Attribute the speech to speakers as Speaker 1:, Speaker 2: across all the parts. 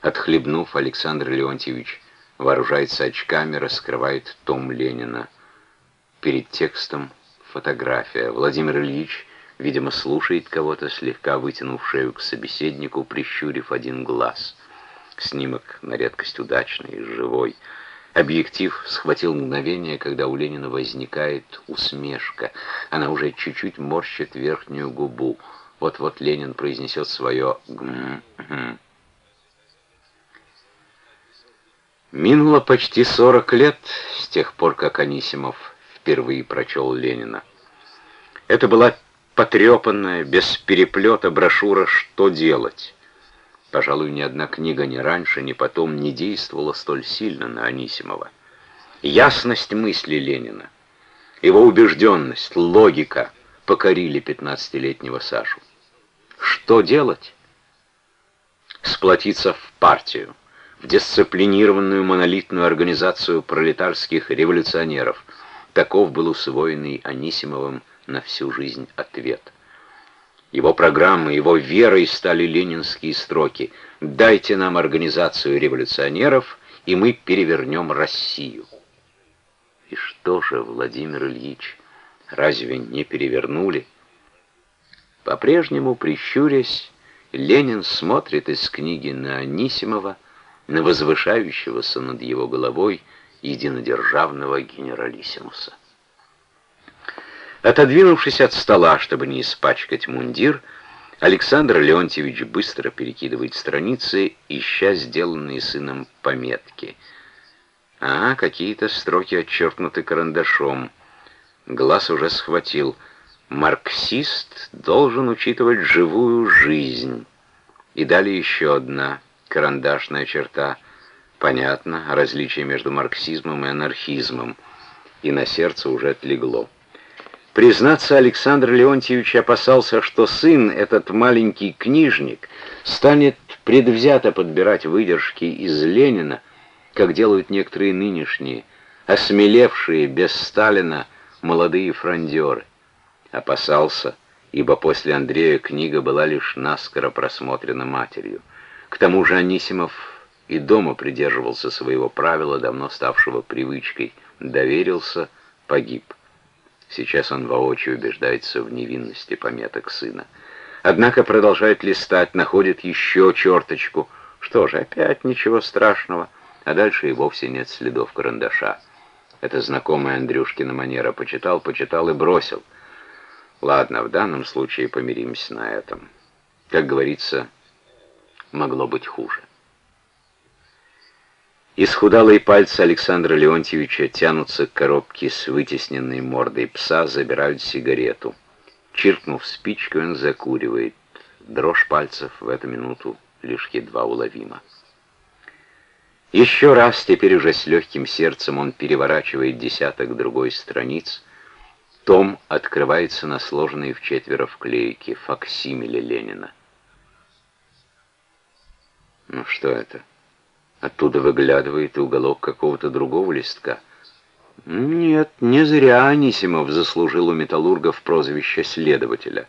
Speaker 1: Отхлебнув, Александр Леонтьевич вооружается очками, раскрывает том Ленина. Перед текстом фотография. Владимир Ильич, видимо, слушает кого-то, слегка вытянув шею к собеседнику, прищурив один глаз. Снимок на редкость удачный, живой. Объектив схватил мгновение, когда у Ленина возникает усмешка. Она уже чуть-чуть морщит верхнюю губу. Вот-вот Ленин произнесет свое «гм-гм». Минуло почти 40 лет с тех пор, как Анисимов впервые прочел Ленина. Это была потрепанная, без переплета брошюра «Что делать?». Пожалуй, ни одна книга ни раньше, ни потом не действовала столь сильно на Анисимова. Ясность мысли Ленина, его убежденность, логика покорили пятнадцатилетнего Сашу. Что делать? Сплотиться в партию в дисциплинированную монолитную организацию пролетарских революционеров. Таков был усвоенный Анисимовым на всю жизнь ответ. Его программы, его верой стали ленинские строки «Дайте нам организацию революционеров, и мы перевернем Россию». И что же, Владимир Ильич, разве не перевернули? По-прежнему, прищурясь, Ленин смотрит из книги на Анисимова, на возвышающегося над его головой единодержавного генералиссимуса. Отодвинувшись от стола, чтобы не испачкать мундир, Александр Леонтьевич быстро перекидывает страницы, ища сделанные сыном пометки. А, какие-то строки отчеркнуты карандашом. Глаз уже схватил. Марксист должен учитывать живую жизнь. И далее еще одна карандашная черта. Понятно, различие между марксизмом и анархизмом. И на сердце уже отлегло. Признаться, Александр Леонтьевич опасался, что сын, этот маленький книжник, станет предвзято подбирать выдержки из Ленина, как делают некоторые нынешние, осмелевшие без Сталина молодые фрондеры. Опасался, ибо после Андрея книга была лишь наскоро просмотрена матерью. К тому же Анисимов и дома придерживался своего правила, давно ставшего привычкой. Доверился, погиб. Сейчас он воочию убеждается в невинности пометок сына. Однако продолжает листать, находит еще черточку. Что же, опять ничего страшного. А дальше и вовсе нет следов карандаша. Это знакомая Андрюшкина манера. Почитал, почитал и бросил. Ладно, в данном случае помиримся на этом. Как говорится, могло быть хуже. Исхудалые пальцы Александра Леонтьевича тянутся к коробке с вытесненной мордой пса, забирают сигарету. Чиркнув спичкой, он закуривает. Дрожь пальцев в эту минуту лишь едва уловима. Еще раз, теперь уже с легким сердцем, он переворачивает десяток другой страниц. Том открывается на сложенной в четверо вклейке факсимиле Ленина. Ну что это? Оттуда выглядывает уголок какого-то другого листка. Нет, не зря Анисимов заслужил у металлургов прозвище следователя.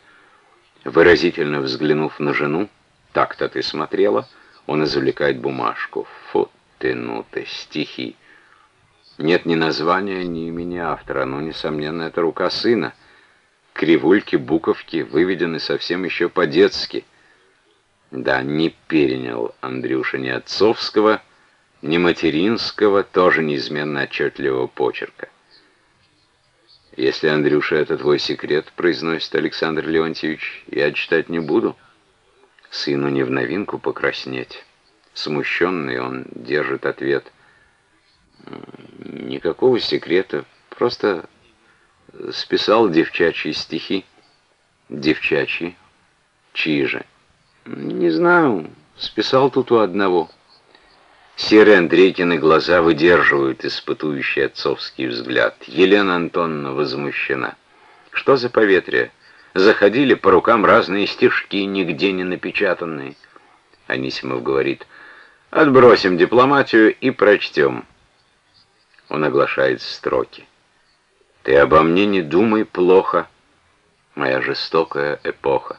Speaker 1: Выразительно взглянув на жену, так-то ты смотрела, он извлекает бумажку. Фу ты, ну ты, стихи. Нет ни названия, ни имени автора, но, несомненно, это рука сына. Кривульки, буковки выведены совсем еще по-детски — да, не перенял Андрюша ни отцовского, ни материнского, тоже неизменно отчетливого почерка. «Если, Андрюша, это твой секрет, — произносит Александр Леонтьевич, — я читать не буду». Сыну не в новинку покраснеть. Смущенный он держит ответ. «Никакого секрета, просто списал девчачьи стихи». «Девчачьи? Чьи же?» Не знаю, списал тут у одного. Серые Андрейкины глаза выдерживают испытующий отцовский взгляд. Елена Антоновна возмущена. Что за поветрие? Заходили по рукам разные стишки, нигде не напечатанные. Анисимов говорит, отбросим дипломатию и прочтем. Он оглашает строки. Ты обо мне не думай плохо, моя жестокая эпоха.